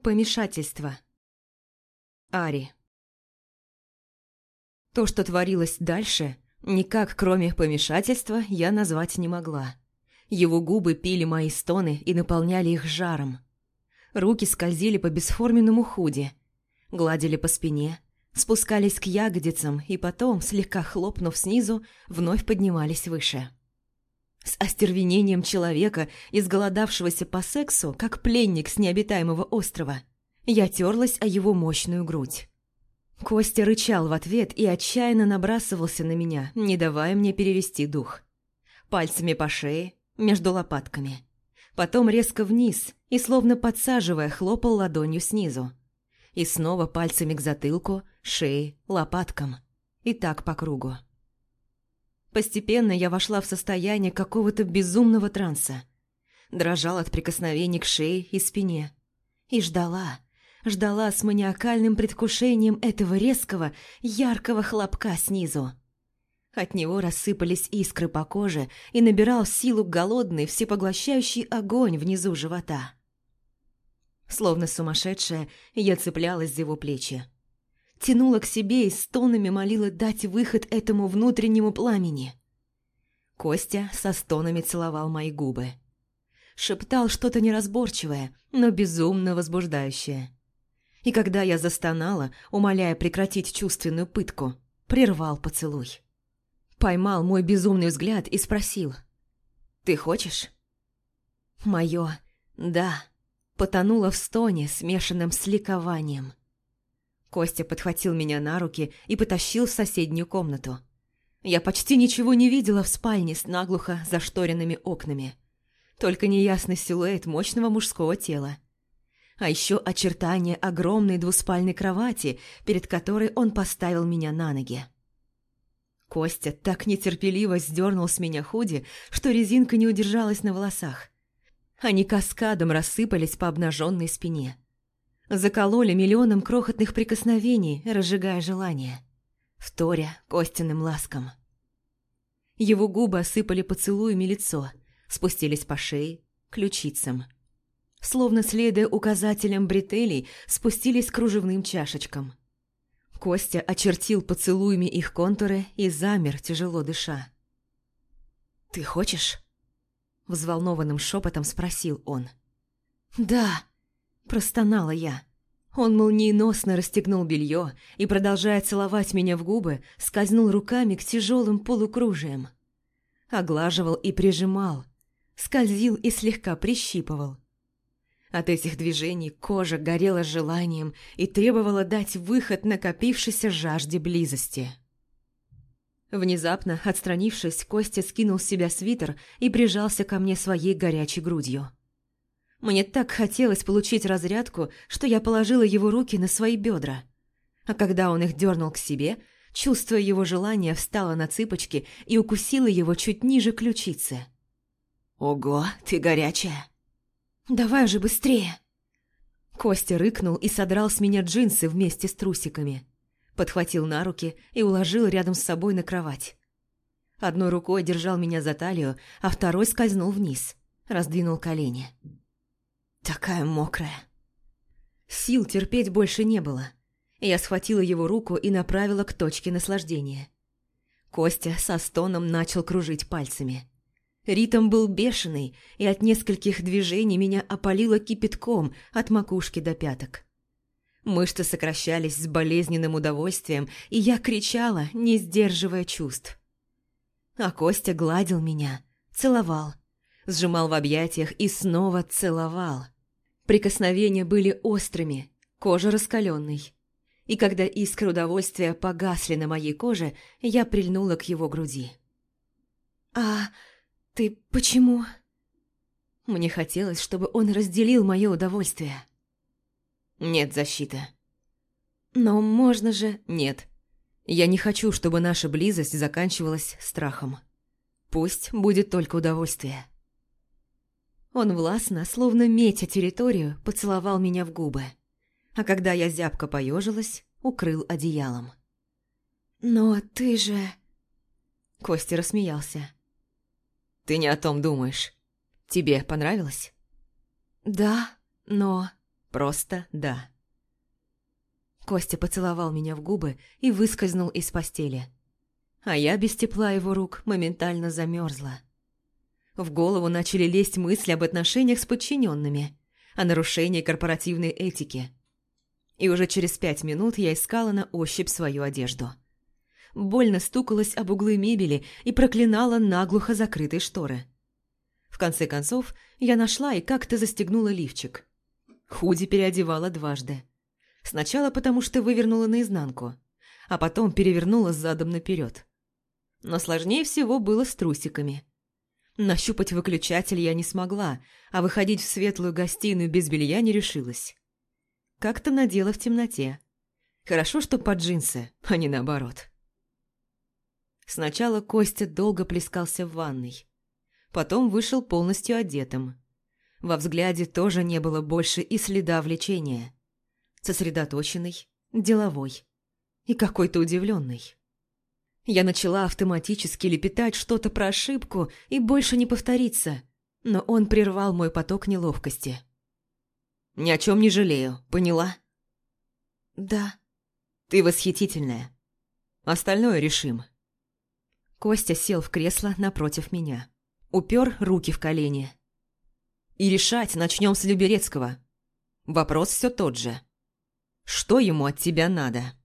Помешательство. Ари. То, что творилось дальше, никак кроме помешательства я назвать не могла. Его губы пили мои стоны и наполняли их жаром. Руки скользили по бесформенному худе, гладили по спине, спускались к ягодицам и потом, слегка хлопнув снизу, вновь поднимались выше. С остервенением человека, изголодавшегося по сексу, как пленник с необитаемого острова, я терлась о его мощную грудь. Костя рычал в ответ и отчаянно набрасывался на меня, не давая мне перевести дух. Пальцами по шее, между лопатками. Потом резко вниз и, словно подсаживая, хлопал ладонью снизу. И снова пальцами к затылку, шее, лопаткам. И так по кругу. Постепенно я вошла в состояние какого-то безумного транса. Дрожал от прикосновений к шее и спине. И ждала, ждала с маниакальным предвкушением этого резкого, яркого хлопка снизу. От него рассыпались искры по коже и набирал силу голодный, всепоглощающий огонь внизу живота. Словно сумасшедшая, я цеплялась за его плечи тянула к себе и стонами молила дать выход этому внутреннему пламени. Костя со стонами целовал мои губы. Шептал что-то неразборчивое, но безумно возбуждающее. И когда я застонала, умоляя прекратить чувственную пытку, прервал поцелуй. Поймал мой безумный взгляд и спросил. «Ты хочешь?» Мое «да» потонуло в стоне, смешанном с ликованием. Костя подхватил меня на руки и потащил в соседнюю комнату. Я почти ничего не видела в спальне с наглухо зашторенными окнами. Только неясный силуэт мощного мужского тела. А еще очертания огромной двуспальной кровати, перед которой он поставил меня на ноги. Костя так нетерпеливо сдернул с меня худи, что резинка не удержалась на волосах. Они каскадом рассыпались по обнаженной спине закололи миллионом крохотных прикосновений, разжигая желание, вторя костяным ласкам. Его губы осыпали поцелуями лицо, спустились по шее, ключицам. Словно следуя указателям бретелей, спустились к кружевным чашечкам. Костя очертил поцелуями их контуры и замер, тяжело дыша. «Ты хочешь?» Взволнованным шепотом спросил он. «Да!» Простонала я. Он молниеносно расстегнул белье и, продолжая целовать меня в губы, скользнул руками к тяжелым полукружиям. Оглаживал и прижимал, скользил и слегка прищипывал. От этих движений кожа горела желанием и требовала дать выход накопившейся жажде близости. Внезапно, отстранившись, Костя скинул с себя свитер и прижался ко мне своей горячей грудью. Мне так хотелось получить разрядку, что я положила его руки на свои бедра. А когда он их дернул к себе, чувствуя его желание, встала на цыпочки и укусила его чуть ниже ключицы. «Ого, ты горячая!» «Давай же быстрее!» Костя рыкнул и содрал с меня джинсы вместе с трусиками. Подхватил на руки и уложил рядом с собой на кровать. Одной рукой держал меня за талию, а второй скользнул вниз, раздвинул колени. Такая мокрая. Сил терпеть больше не было. Я схватила его руку и направила к точке наслаждения. Костя со стоном начал кружить пальцами. Ритм был бешеный, и от нескольких движений меня опалило кипятком от макушки до пяток. Мышцы сокращались с болезненным удовольствием, и я кричала, не сдерживая чувств. А Костя гладил меня, целовал, сжимал в объятиях и снова целовал. Прикосновения были острыми, кожа раскаленной. И когда искры удовольствия погасли на моей коже, я прильнула к его груди. «А ты почему?» Мне хотелось, чтобы он разделил мое удовольствие. «Нет защиты». «Но можно же...» «Нет. Я не хочу, чтобы наша близость заканчивалась страхом. Пусть будет только удовольствие». Он властно, словно метя территорию, поцеловал меня в губы. А когда я зябко поежилась, укрыл одеялом. «Но ты же...» Костя рассмеялся. «Ты не о том думаешь. Тебе понравилось?» «Да, но...» Просто да. Костя поцеловал меня в губы и выскользнул из постели. А я без тепла его рук моментально замерзла. В голову начали лезть мысли об отношениях с подчиненными, о нарушении корпоративной этики. И уже через пять минут я искала на ощупь свою одежду. Больно стукалась об углы мебели и проклинала наглухо закрытые шторы. В конце концов, я нашла и как-то застегнула лифчик. Худи переодевала дважды. Сначала потому, что вывернула наизнанку, а потом перевернула задом наперед. Но сложнее всего было с трусиками. Нащупать выключатель я не смогла, а выходить в светлую гостиную без белья не решилась. Как-то надела в темноте. Хорошо, что под джинсы, а не наоборот. Сначала Костя долго плескался в ванной. Потом вышел полностью одетым. Во взгляде тоже не было больше и следа влечения сосредоточенный, деловой и какой-то удивленный. Я начала автоматически лепетать что-то про ошибку и больше не повториться, но он прервал мой поток неловкости. «Ни о чем не жалею, поняла?» «Да». «Ты восхитительная. Остальное решим». Костя сел в кресло напротив меня. Упер руки в колени. «И решать начнем с Люберецкого. Вопрос все тот же. Что ему от тебя надо?»